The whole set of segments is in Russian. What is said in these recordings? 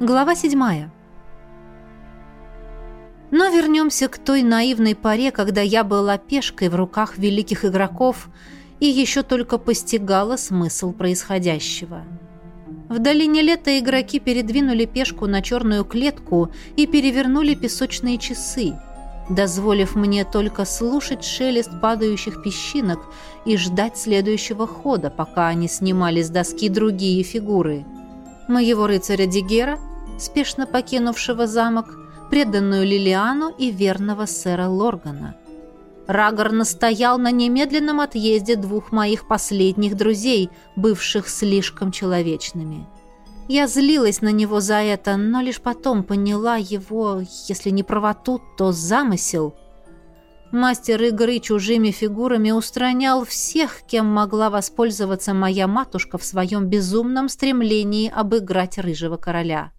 Глава седьмая. Но вернемся к той наивной паре, когда я была пешкой в руках великих игроков и еще только постигала смысл происходящего. В долине лета игроки передвинули пешку на черную клетку и перевернули песочные часы, дозволив мне только слушать шелест падающих песчинок и ждать следующего хода, пока они снимали с доски другие фигуры. Моего рыцаря Дигера, спешно покинувшего замок, преданную Лилиану и верного сэра Лоргана. Рагор настоял на немедленном отъезде двух моих последних друзей, бывших слишком человечными. Я злилась на него за это, но лишь потом поняла его, если не правоту, то замысел. Мастер игры чужими фигурами устранял всех, кем могла воспользоваться моя матушка в своем безумном стремлении обыграть рыжего короля.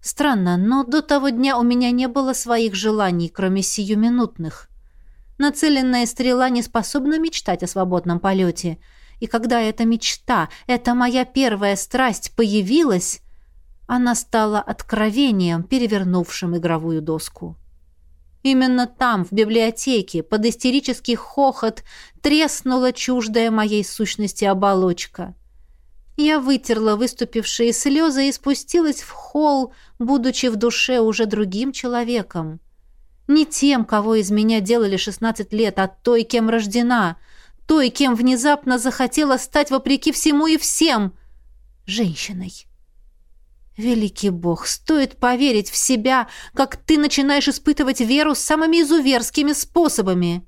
Странно, но до того дня у меня не было своих желаний, кроме сиюминутных. Нацеленная стрела не способна мечтать о свободном полете. И когда эта мечта, эта моя первая страсть появилась, она стала откровением, перевернувшим игровую доску. Именно там, в библиотеке, под истерический хохот, треснула чуждая моей сущности оболочка. Я вытерла выступившие слезы и спустилась в холл, будучи в душе уже другим человеком. Не тем, кого из меня делали 16 лет, а той, кем рождена. Той, кем внезапно захотела стать вопреки всему и всем. Женщиной. Великий Бог, стоит поверить в себя, как ты начинаешь испытывать веру самыми изуверскими способами.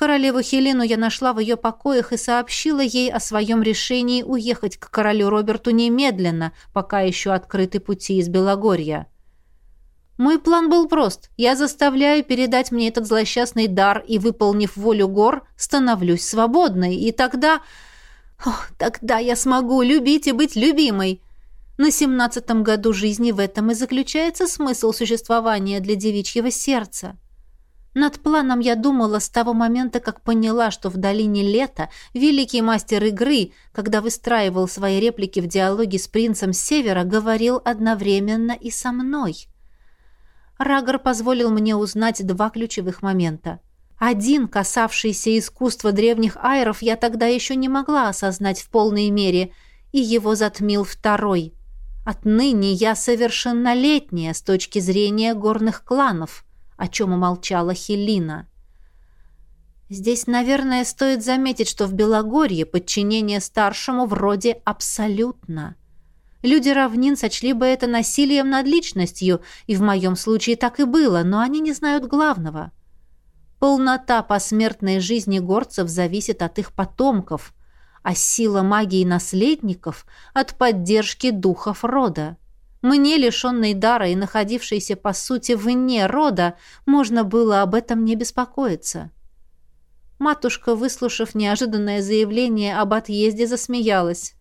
Королеву Хелену я нашла в ее покоях и сообщила ей о своем решении уехать к королю Роберту немедленно, пока еще открыты пути из Белогорья. Мой план был прост. Я заставляю передать мне этот злосчастный дар, и, выполнив волю гор, становлюсь свободной. И тогда... Ох, тогда я смогу любить и быть любимой. На семнадцатом году жизни в этом и заключается смысл существования для девичьего сердца. Над планом я думала с того момента, как поняла, что в долине лета великий мастер игры, когда выстраивал свои реплики в диалоге с принцем Севера, говорил одновременно и со мной. Рагор позволил мне узнать два ключевых момента. Один, касавшийся искусства древних айров, я тогда еще не могла осознать в полной мере, и его затмил второй. Отныне я совершеннолетняя с точки зрения горных кланов, о чем умолчала Хелина. Здесь, наверное, стоит заметить, что в Белогорье подчинение старшему вроде абсолютно. Люди равнин сочли бы это насилием над личностью, и в моем случае так и было, но они не знают главного. Полнота посмертной жизни горцев зависит от их потомков, а сила магии наследников — от поддержки духов рода. Мне, лишенной дара и находившейся, по сути, вне рода, можно было об этом не беспокоиться. Матушка, выслушав неожиданное заявление об отъезде, засмеялась.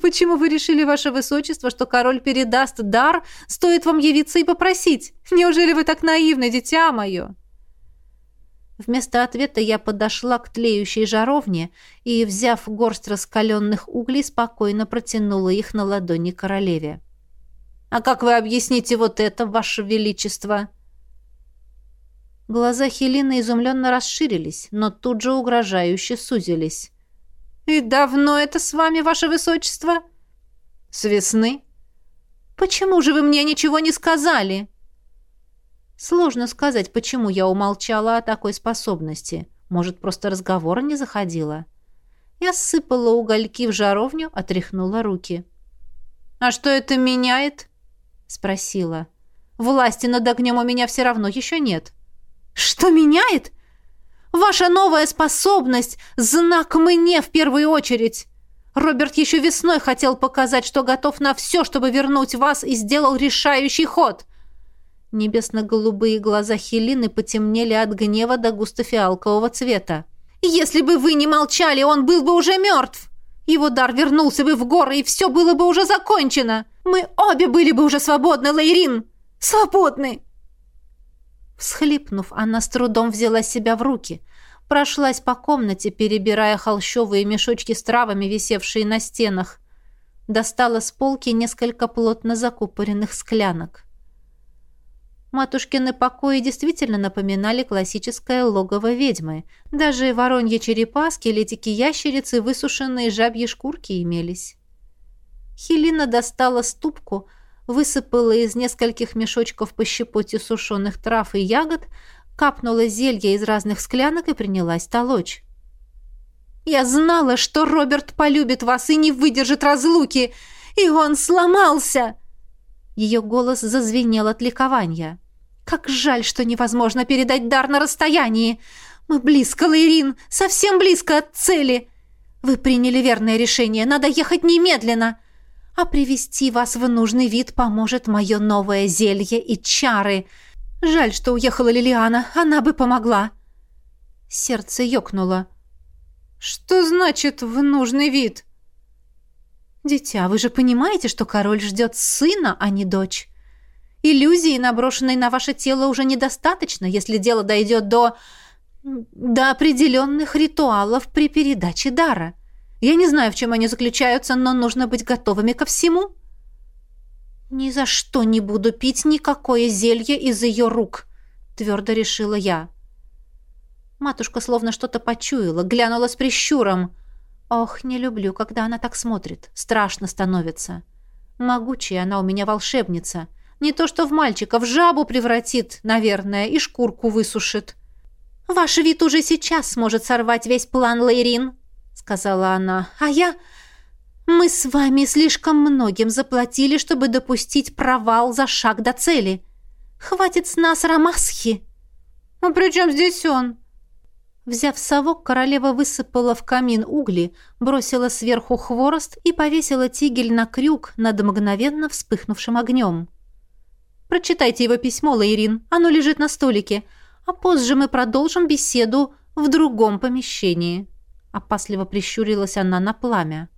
«Почему вы решили, ваше высочество, что король передаст дар? Стоит вам явиться и попросить. Неужели вы так наивны, дитя мое?» Вместо ответа я подошла к тлеющей жаровне и, взяв горсть раскаленных углей, спокойно протянула их на ладони королеве. «А как вы объясните вот это, ваше величество?» Глаза Хелины изумленно расширились, но тут же угрожающе сузились. «И давно это с вами, ваше высочество?» «С весны». «Почему же вы мне ничего не сказали?» Сложно сказать, почему я умолчала о такой способности. Может, просто разговора не заходила. Я сыпала угольки в жаровню, отряхнула руки. «А что это меняет?» — спросила. «Власти над огнем у меня все равно еще нет». «Что меняет? Ваша новая способность — знак мне в первую очередь!» Роберт еще весной хотел показать, что готов на все, чтобы вернуть вас, и сделал решающий ход. Небесно-голубые глаза Хелины потемнели от гнева до густо-фиалкового цвета. «Если бы вы не молчали, он был бы уже мертв! Его дар вернулся бы в горы, и все было бы уже закончено! Мы обе были бы уже свободны, Лейрин! Свободны!» Всхлипнув, она с трудом взяла себя в руки. Прошлась по комнате, перебирая холщовые мешочки с травами, висевшие на стенах. достала с полки несколько плотно закупоренных склянок. Матушкины покои действительно напоминали классическое логово ведьмы. Даже вороньи черепа, скелетики ящерицы, высушенные жабьи шкурки имелись. Хелина достала ступку, высыпала из нескольких мешочков по щепоте сушеных трав и ягод, капнула зелье из разных склянок и принялась толочь. «Я знала, что Роберт полюбит вас и не выдержит разлуки, и он сломался!» Ее голос зазвенел от ликования. «Как жаль, что невозможно передать дар на расстоянии! Мы близко, Лаирин, совсем близко от цели! Вы приняли верное решение, надо ехать немедленно! А привести вас в нужный вид поможет мое новое зелье и чары. Жаль, что уехала Лилиана, она бы помогла!» Сердце ёкнуло. «Что значит «в нужный вид»?» «Дитя, вы же понимаете, что король ждет сына, а не дочь? Иллюзии, наброшенной на ваше тело, уже недостаточно, если дело дойдет до... до определенных ритуалов при передаче дара. Я не знаю, в чем они заключаются, но нужно быть готовыми ко всему». «Ни за что не буду пить никакое зелье из ее рук», — твердо решила я. Матушка словно что-то почуяла, глянула с прищуром — Ох, не люблю, когда она так смотрит. Страшно становится. Могучая она у меня волшебница. Не то что в мальчика, в жабу превратит, наверное, и шкурку высушит. «Ваш вид уже сейчас сможет сорвать весь план Лейрин», — сказала она. «А я...» «Мы с вами слишком многим заплатили, чтобы допустить провал за шаг до цели. Хватит с нас Рамасхи». «А при чем здесь он?» Взяв совок, королева высыпала в камин угли, бросила сверху хворост и повесила тигель на крюк над мгновенно вспыхнувшим огнем. «Прочитайте его письмо, Лаирин, оно лежит на столике, а позже мы продолжим беседу в другом помещении». Опасливо прищурилась она на пламя.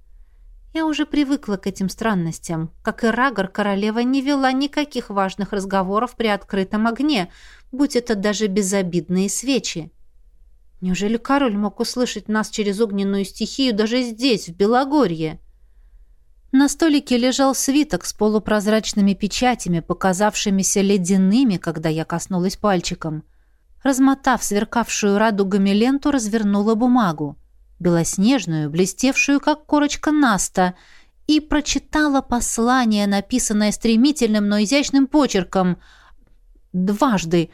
Я уже привыкла к этим странностям. Как и Рагор, королева не вела никаких важных разговоров при открытом огне, будь это даже безобидные свечи. Неужели король мог услышать нас через огненную стихию даже здесь, в Белогорье? На столике лежал свиток с полупрозрачными печатями, показавшимися ледяными, когда я коснулась пальчиком. Размотав сверкавшую радугами ленту, развернула бумагу. Белоснежную, блестевшую, как корочка наста, и прочитала послание, написанное стремительным, но изящным почерком. Дважды,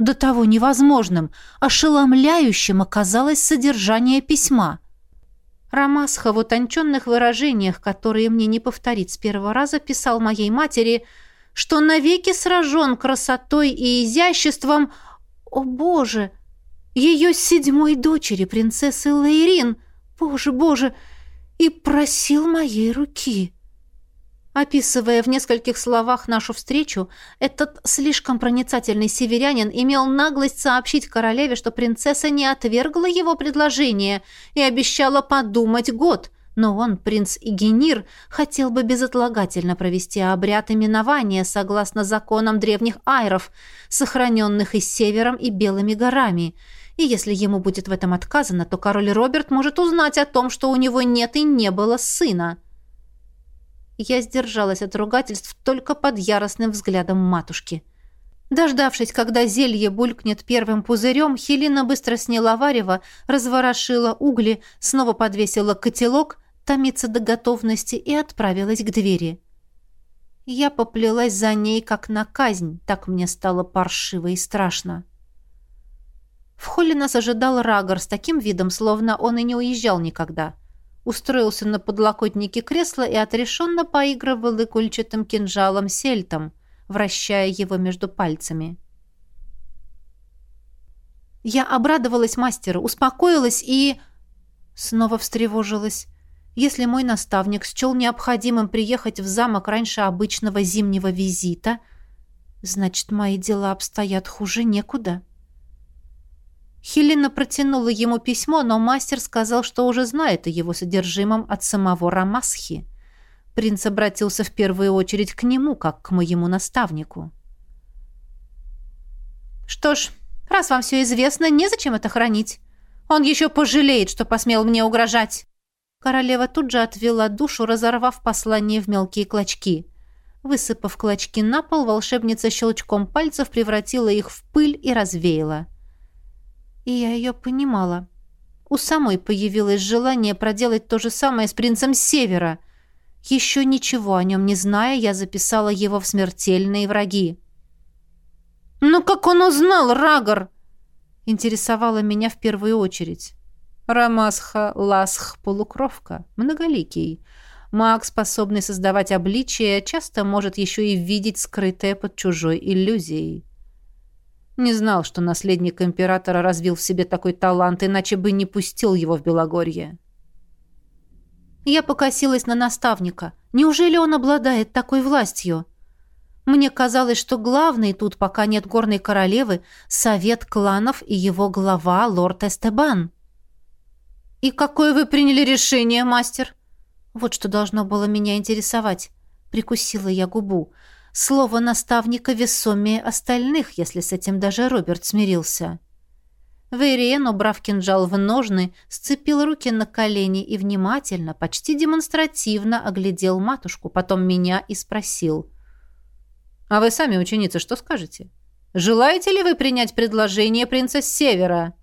до того невозможным, ошеломляющим оказалось содержание письма. Рамасха в утонченных выражениях, которые мне не повторить с первого раза, писал моей матери, что навеки сражен красотой и изяществом, о боже, ее седьмой дочери, принцессы Лейрин, боже, боже, и просил моей руки». Описывая в нескольких словах нашу встречу, этот слишком проницательный северянин имел наглость сообщить королеве, что принцесса не отвергла его предложение и обещала подумать год, но он, принц Игенир, хотел бы безотлагательно провести обряд именования согласно законам древних айров, сохраненных и севером, и белыми горами. И если ему будет в этом отказано, то король Роберт может узнать о том, что у него нет и не было сына. Я сдержалась от ругательств только под яростным взглядом матушки. Дождавшись, когда зелье булькнет первым пузырем, Хелина быстро сняла варево, разворошила угли, снова подвесила котелок, томиться до готовности и отправилась к двери. Я поплелась за ней, как на казнь, так мне стало паршиво и страшно. В холле нас ожидал Рагор с таким видом, словно он и не уезжал никогда устроился на подлокотнике кресла и отрешенно поигрывал игольчатым кинжалом сельтом, вращая его между пальцами. Я обрадовалась мастеру, успокоилась и... Снова встревожилась. Если мой наставник счел необходимым приехать в замок раньше обычного зимнего визита, значит, мои дела обстоят хуже некуда. — Хелена протянула ему письмо, но мастер сказал, что уже знает о его содержимом от самого Рамасхи. Принц обратился в первую очередь к нему, как к моему наставнику. «Что ж, раз вам все известно, незачем это хранить. Он еще пожалеет, что посмел мне угрожать». Королева тут же отвела душу, разорвав послание в мелкие клочки. Высыпав клочки на пол, волшебница щелчком пальцев превратила их в пыль и развеяла. И я ее понимала. У самой появилось желание проделать то же самое с принцем Севера. Еще ничего о нем не зная, я записала его в смертельные враги. «Ну как он узнал, Рагор?» интересовала меня в первую очередь. Рамасха Ласх полукровка, многоликий. Маг, способный создавать обличие, часто может еще и видеть скрытое под чужой иллюзией. Не знал, что наследник императора развил в себе такой талант, иначе бы не пустил его в Белогорье. Я покосилась на наставника. Неужели он обладает такой властью? Мне казалось, что главный тут, пока нет горной королевы, совет кланов и его глава лорд Эстебан. «И какое вы приняли решение, мастер?» Вот что должно было меня интересовать. Прикусила я губу. Слово наставника весомее остальных, если с этим даже Роберт смирился. Вейриен, убрав кинжал в ножны, сцепил руки на колени и внимательно, почти демонстративно оглядел матушку, потом меня и спросил. «А вы сами, ученица, что скажете? Желаете ли вы принять предложение принца Севера?»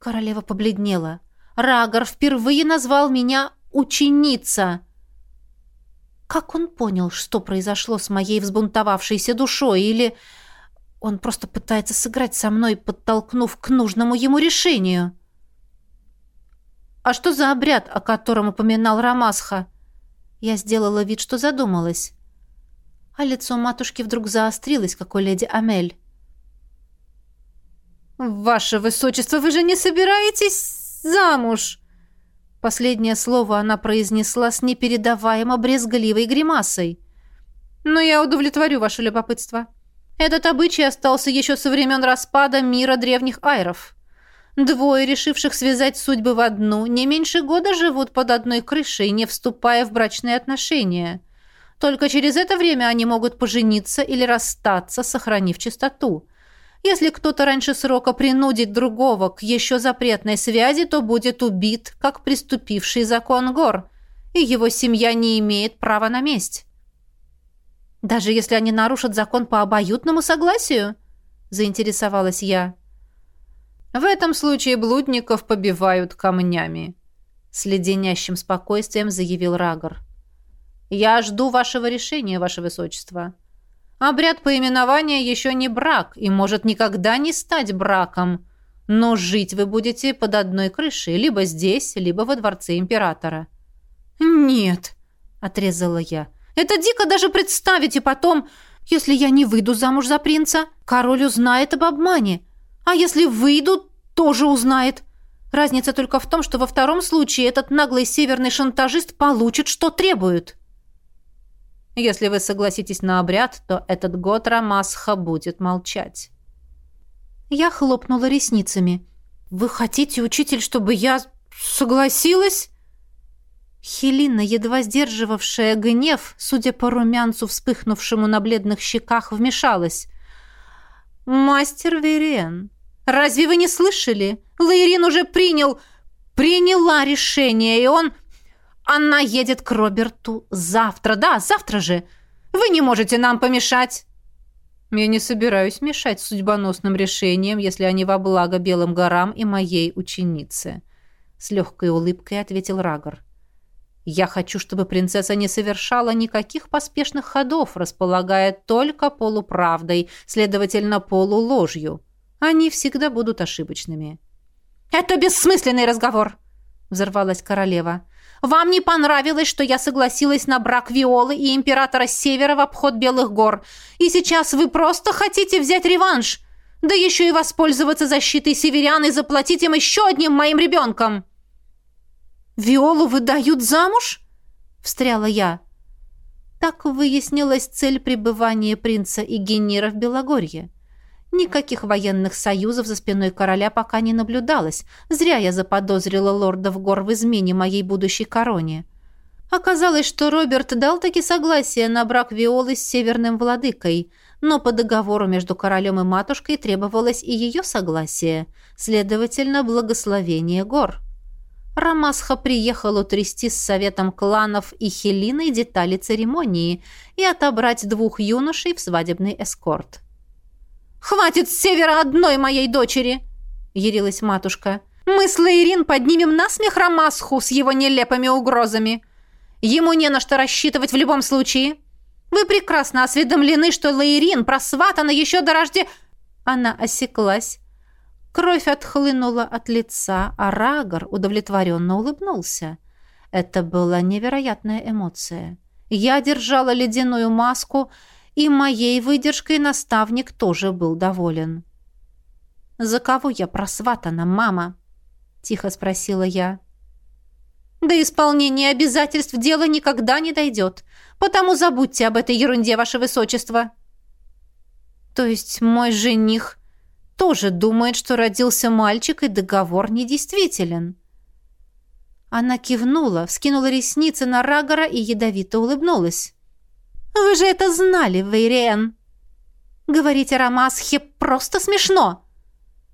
Королева побледнела. Рагор впервые назвал меня «ученица». Как он понял, что произошло с моей взбунтовавшейся душой? Или он просто пытается сыграть со мной, подтолкнув к нужному ему решению? «А что за обряд, о котором упоминал Рамасха?» Я сделала вид, что задумалась. А лицо матушки вдруг заострилось, как у леди Амель. «Ваше высочество, вы же не собираетесь замуж?» Последнее слово она произнесла с непередаваемо брезгливой гримасой. «Но я удовлетворю ваше любопытство. Этот обычай остался еще со времен распада мира древних айров. Двое, решивших связать судьбы в одну, не меньше года живут под одной крышей, не вступая в брачные отношения. Только через это время они могут пожениться или расстаться, сохранив чистоту». Если кто-то раньше срока принудит другого к еще запретной связи, то будет убит, как преступивший закон гор, и его семья не имеет права на месть. Даже если они нарушат закон по обоюдному согласию, заинтересовалась я. В этом случае блудников побивают камнями, с леденящим спокойствием заявил Рагор. Я жду вашего решения, ваше высочество. Обряд поименования еще не брак и может никогда не стать браком. Но жить вы будете под одной крышей, либо здесь, либо во дворце императора». «Нет», — отрезала я. «Это дико даже представить, и потом, если я не выйду замуж за принца, король узнает об обмане. А если выйду, тоже узнает. Разница только в том, что во втором случае этот наглый северный шантажист получит, что требует». Если вы согласитесь на обряд, то этот год Рамасха будет молчать». Я хлопнула ресницами. «Вы хотите, учитель, чтобы я согласилась?» Хелина, едва сдерживавшая гнев, судя по румянцу, вспыхнувшему на бледных щеках, вмешалась. «Мастер Верен, разве вы не слышали? Лаирин уже принял... приняла решение, и он...» Она едет к Роберту завтра. Да, завтра же. Вы не можете нам помешать. Я не собираюсь мешать судьбоносным решениям, если они во благо Белым горам и моей ученице. С легкой улыбкой ответил Рагор. Я хочу, чтобы принцесса не совершала никаких поспешных ходов, располагая только полуправдой, следовательно, полуложью. Они всегда будут ошибочными. «Это бессмысленный разговор!» — взорвалась королева. Вам не понравилось, что я согласилась на брак Виолы и императора Севера в обход Белых гор. И сейчас вы просто хотите взять реванш. Да еще и воспользоваться защитой северян и заплатить им еще одним моим ребенком. «Виолу выдают замуж?» — встряла я. Так выяснилась цель пребывания принца и Генера в Белогорье. Никаких военных союзов за спиной короля пока не наблюдалось. Зря я заподозрила лордов гор в измене моей будущей короне. Оказалось, что Роберт дал таки согласие на брак Виолы с северным владыкой, но по договору между королем и матушкой требовалось и ее согласие, следовательно, благословение гор. Рамасха приехал утрясти с советом кланов и Хелиной детали церемонии и отобрать двух юношей в свадебный эскорт. «Хватит с севера одной моей дочери!» — ярилась матушка. «Мы с Лаирин поднимем насмех Рамасху с его нелепыми угрозами. Ему не на что рассчитывать в любом случае. Вы прекрасно осведомлены, что Лаирин просватана еще до рожде...» Она осеклась, Кровь отхлынула от лица, а Рагор удовлетворенно улыбнулся. Это была невероятная эмоция. Я держала ледяную маску, и моей выдержкой наставник тоже был доволен. «За кого я просватана, мама?» — тихо спросила я. «До исполнения обязательств дело никогда не дойдет, потому забудьте об этой ерунде, ваше высочество». «То есть мой жених...» тоже думает, что родился мальчик, и договор недействителен. Она кивнула, вскинула ресницы на Рагора и ядовито улыбнулась. «Вы же это знали, Вейриен!» «Говорить о Рамасхе просто смешно!»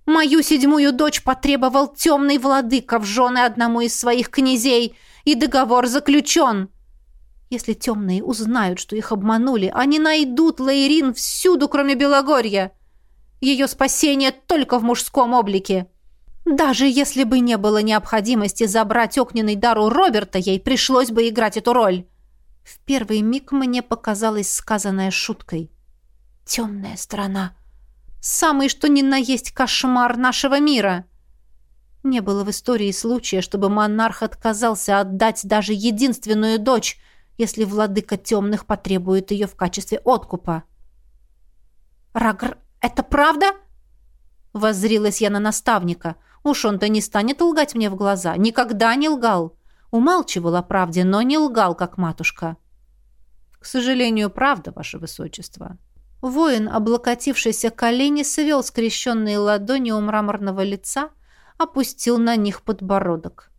«Мою седьмую дочь потребовал темный владыка в жены одному из своих князей, и договор заключен!» Если темные узнают, что их обманули, они найдут Лейрин всюду, кроме Белогорья. Ее спасение только в мужском облике. Даже если бы не было необходимости забрать огненный дар у Роберта, ей пришлось бы играть эту роль. В первый миг мне показалось сказанное шуткой. «Темная сторона. Самый что ни на есть кошмар нашего мира». Не было в истории случая, чтобы монарх отказался отдать даже единственную дочь, если владыка темных потребует ее в качестве откупа. Рагр «Это правда?» Воззрилась я на наставника. Уж он-то не станет лгать мне в глаза. Никогда не лгал. Умалчивал о правде, но не лгал, как матушка. «К сожалению, правда, ваше высочество». Воин, облокотившийся колени, свел скрещенные ладони у мраморного лица, опустил на них подбородок.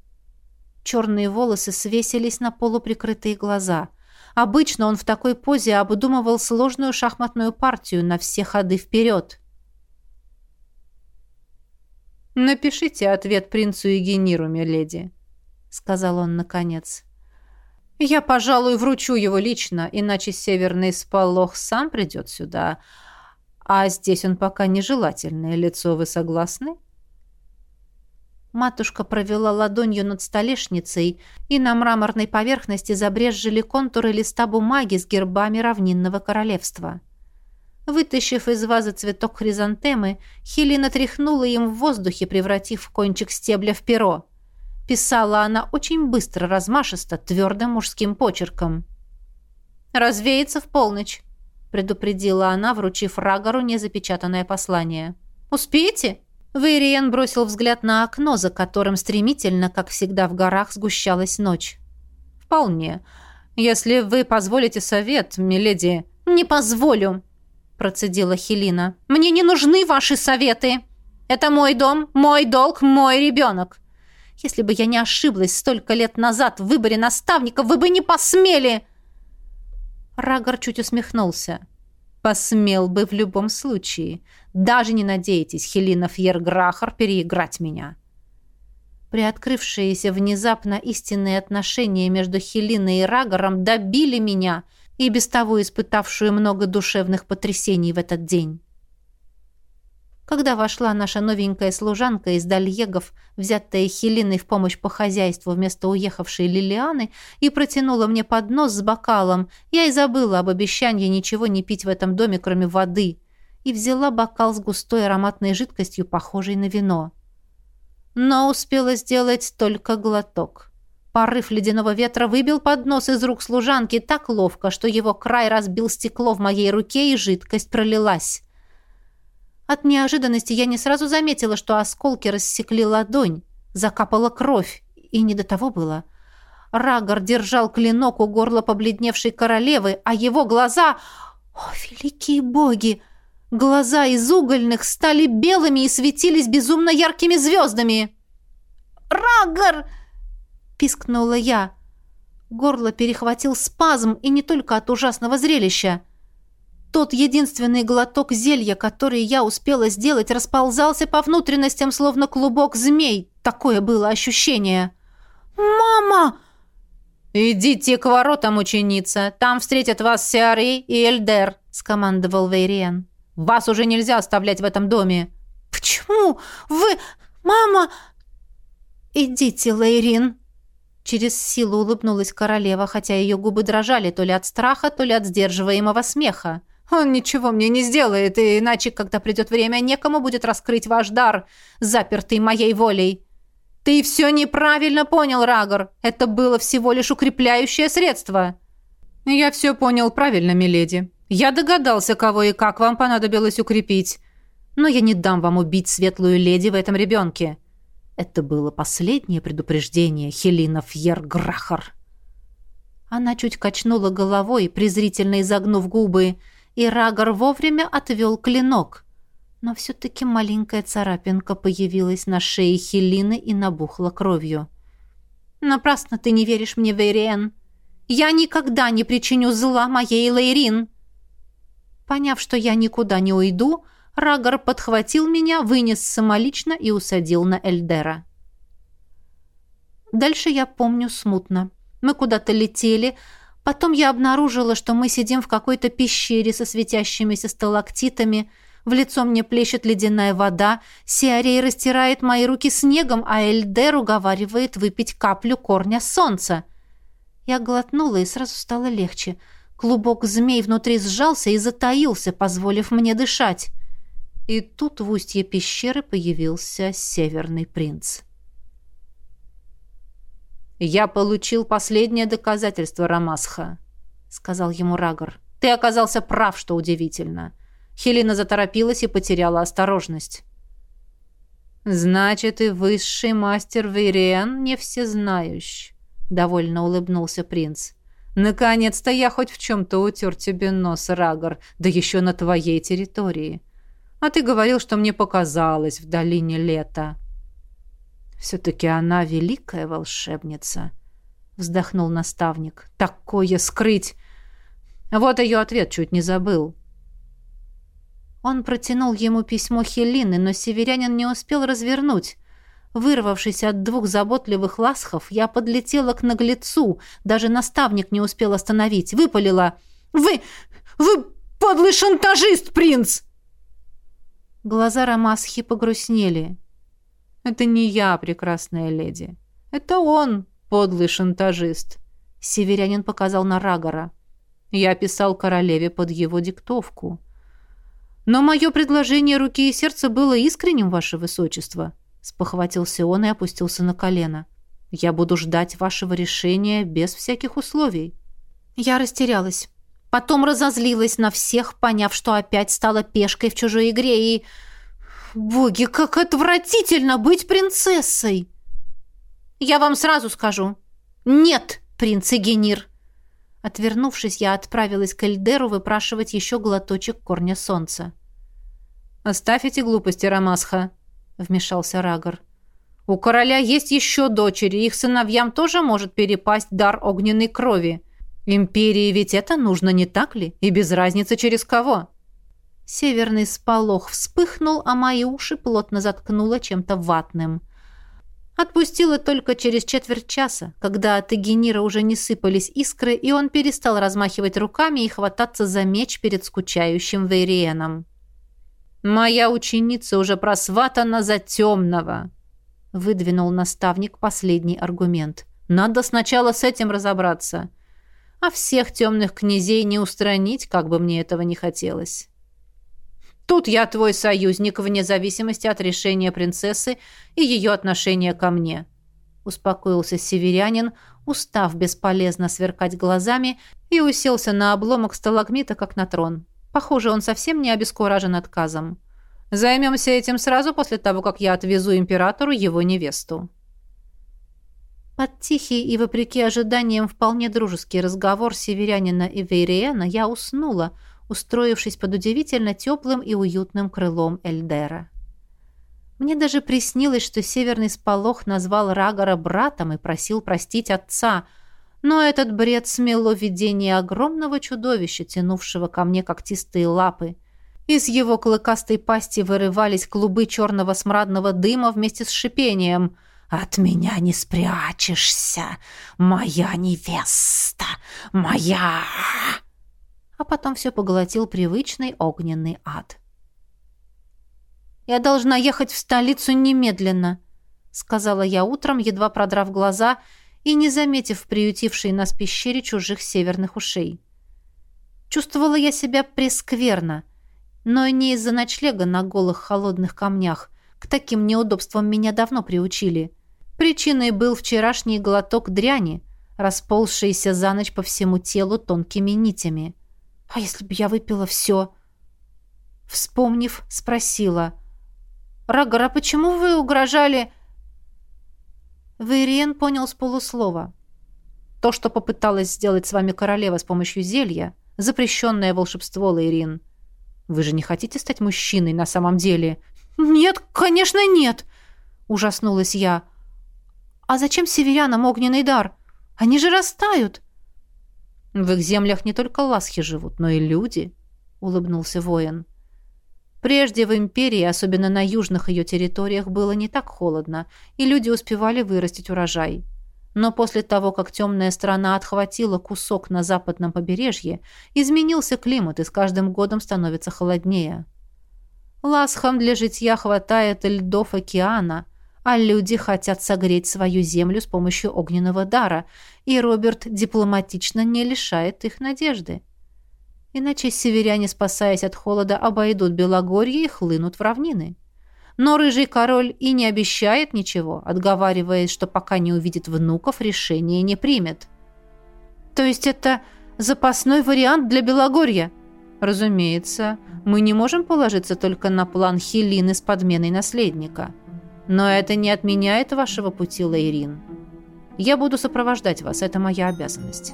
Черные волосы свесились на полуприкрытые глаза — Обычно он в такой позе обдумывал сложную шахматную партию на все ходы вперед. «Напишите ответ принцу Егениру, миледи», — сказал он наконец. «Я, пожалуй, вручу его лично, иначе северный сполох сам придет сюда. А здесь он пока нежелательное лицо, вы согласны?» Матушка провела ладонью над столешницей, и на мраморной поверхности забрезжили контуры листа бумаги с гербами равнинного королевства. Вытащив из вазы цветок хризантемы, Хелина тряхнула им в воздухе, превратив кончик стебля в перо. Писала она очень быстро, размашисто, твердым мужским почерком. «Развеется в полночь», — предупредила она, вручив Рагору незапечатанное послание. «Успеете?» Вейриен бросил взгляд на окно, за которым стремительно, как всегда в горах, сгущалась ночь. «Вполне. Если вы позволите совет, миледи...» «Не позволю», — процедила Хелина. «Мне не нужны ваши советы. Это мой дом, мой долг, мой ребенок. Если бы я не ошиблась столько лет назад в выборе наставника, вы бы не посмели...» Рагор чуть усмехнулся. Посмел бы в любом случае. Даже не надейтесь, Хелина Фьерграхар, переиграть меня. Приоткрывшиеся внезапно истинные отношения между Хелиной и Рагором добили меня и без того испытавшую много душевных потрясений в этот день. Когда вошла наша новенькая служанка из Дальегов, взятая Хелиной в помощь по хозяйству вместо уехавшей Лилианы, и протянула мне поднос с бокалом, я и забыла об обещании ничего не пить в этом доме, кроме воды, и взяла бокал с густой ароматной жидкостью, похожей на вино. Но успела сделать только глоток. Порыв ледяного ветра выбил поднос из рук служанки так ловко, что его край разбил стекло в моей руке, и жидкость пролилась. От неожиданности я не сразу заметила, что осколки рассекли ладонь. Закапала кровь, и не до того было. Рагор держал клинок у горла побледневшей королевы, а его глаза... О, великие боги! Глаза из угольных стали белыми и светились безумно яркими звездами. «Рагор!» — пискнула я. Горло перехватил спазм, и не только от ужасного зрелища. Тот единственный глоток зелья, который я успела сделать, расползался по внутренностям, словно клубок змей. Такое было ощущение. «Мама!» «Идите к воротам, ученица. Там встретят вас Сиари и Эльдер», — скомандовал Вейриен. «Вас уже нельзя оставлять в этом доме». «Почему? Вы... Мама...» «Идите, Лейрин!» Через силу улыбнулась королева, хотя ее губы дрожали то ли от страха, то ли от сдерживаемого смеха. «Он ничего мне не сделает, и иначе, когда придет время, некому будет раскрыть ваш дар, запертый моей волей». «Ты все неправильно понял, Рагор. Это было всего лишь укрепляющее средство». «Я все понял правильно, миледи. Я догадался, кого и как вам понадобилось укрепить. Но я не дам вам убить светлую леди в этом ребенке». Это было последнее предупреждение Хелина Фьер-Грахар. Она чуть качнула головой, презрительно изогнув губы, и Рагор вовремя отвел клинок – но все-таки маленькая царапинка появилась на шее Хелины и набухла кровью. «Напрасно ты не веришь мне, Вейриен. Я никогда не причиню зла моей Лейрин!» Поняв, что я никуда не уйду, Рагор подхватил меня, вынес самолично и усадил на Эльдера. Дальше я помню смутно. Мы куда-то летели, потом я обнаружила, что мы сидим в какой-то пещере со светящимися сталактитами – в лицо мне плещет ледяная вода, Сиарей растирает мои руки снегом, а Эльдер уговаривает выпить каплю корня солнца. Я глотнула, и сразу стало легче. Клубок змей внутри сжался и затаился, позволив мне дышать. И тут в устье пещеры появился северный принц. «Я получил последнее доказательство, Рамасха», — сказал ему Рагор. «Ты оказался прав, что удивительно. Хелена заторопилась и потеряла осторожность. «Значит, и высший мастер Вериан не всезнающий», — довольно улыбнулся принц. «Наконец-то я хоть в чем-то утер тебе нос, Рагор, да еще на твоей территории. А ты говорил, что мне показалось в долине лета». «Все-таки она великая волшебница», — вздохнул наставник. «Такое скрыть!» Вот ее ответ чуть не забыл. Он протянул ему письмо Хелины, но северянин не успел развернуть. Вырвавшись от двух заботливых ласхов, я подлетела к наглецу. Даже наставник не успел остановить. Выпалила. «Вы... вы подлый шантажист, принц!» Глаза Рамасхи погрустнели. «Это не я, прекрасная леди. Это он, подлый шантажист», — северянин показал на Рагора. «Я писал королеве под его диктовку». Но мое предложение руки и сердца было искренним, ваше высочество, спохватился он и опустился на колено. Я буду ждать вашего решения без всяких условий. Я растерялась. Потом разозлилась на всех, поняв, что опять стала пешкой в чужой игре и... Боги, как отвратительно быть принцессой! Я вам сразу скажу. Нет, принц Эгенир. Отвернувшись, я отправилась к Эльдеру выпрашивать еще глоточек корня солнца. «Оставь эти глупости, Рамасха», — вмешался Рагор. «У короля есть еще дочери, их сыновьям тоже может перепасть дар огненной крови. Империи ведь это нужно, не так ли? И без разницы через кого». Северный сполох вспыхнул, а мои уши плотно заткнуло чем-то ватным. Отпустила только через четверть часа, когда от Эгенира уже не сыпались искры, и он перестал размахивать руками и хвататься за меч перед скучающим Вейриеном. «Моя ученица уже просватана за темного», — выдвинул наставник последний аргумент. «Надо сначала с этим разобраться. А всех темных князей не устранить, как бы мне этого не хотелось». Тут я твой союзник, вне зависимости от решения принцессы и ее отношения ко мне», — успокоился северянин, устав бесполезно сверкать глазами, и уселся на обломок сталагмита, как на трон. Похоже, он совсем не обескуражен отказом. «Займемся этим сразу после того, как я отвезу императору его невесту». Под тихий и, вопреки ожиданиям, вполне дружеский разговор северянина и Вейриена я уснула — устроившись под удивительно теплым и уютным крылом Эльдера. Мне даже приснилось, что северный сполох назвал Рагора братом и просил простить отца, но этот бред смело видение огромного чудовища, тянувшего ко мне когтистые лапы. Из его клыкастой пасти вырывались клубы черного смрадного дыма вместе с шипением, От меня не спрячешься, моя невеста, моя!» А потом все поглотил привычный огненный ад. «Я должна ехать в столицу немедленно», — сказала я утром, едва продрав глаза и не заметив приютившей нас пещере чужих северных ушей. Чувствовала я себя прескверно, но не из-за ночлега на голых холодных камнях. К таким неудобствам меня давно приучили. Причиной был вчерашний глоток дряни, расползшийся за ночь по всему телу тонкими нитями. «А если бы я выпила все?» Вспомнив, спросила. «Рагор, а почему вы угрожали...» Вейриен понял с полуслова. «То, что попыталась сделать с вами королева с помощью зелья, запрещенное волшебство, Лейрин. Вы же не хотите стать мужчиной на самом деле?» «Нет, конечно, нет!» — ужаснулась я. А зачем северянам огненный дар? Они же растают. В их землях не только ласхи живут, но и люди, улыбнулся воин. Прежде в империи, особенно на южных ее территориях, было не так холодно, и люди успевали вырастить урожай. Но после того, как темная страна отхватила кусок на западном побережье, изменился климат и с каждым годом становится холоднее. Ласхам для житья хватает льдов океана, а люди хотят согреть свою землю с помощью огненного дара, и Роберт дипломатично не лишает их надежды. Иначе северяне, спасаясь от холода, обойдут Белогорье и хлынут в равнины. Но рыжий король и не обещает ничего, отговариваясь, что пока не увидит внуков, решение не примет. То есть это запасной вариант для Белогорья? Разумеется, мы не можем положиться только на план Хелины с подменой наследника. Но это не отменяет вашего пути, Лейрин. Я буду сопровождать вас, это моя обязанность.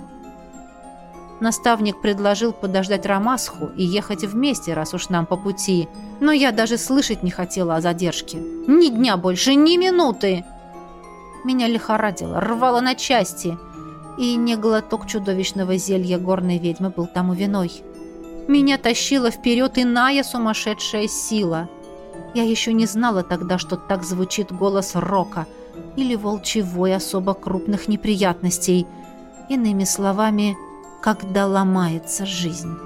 Наставник предложил подождать Рамасху и ехать вместе, раз уж нам по пути. Но я даже слышать не хотела о задержке. Ни дня больше, ни минуты. Меня лихорадило, рвало на части. И не глоток чудовищного зелья горной ведьмы был тому виной. Меня тащила вперед иная сумасшедшая сила — я еще не знала тогда, что так звучит голос Рока или волчевой особо крупных неприятностей. Иными словами, когда ломается жизнь.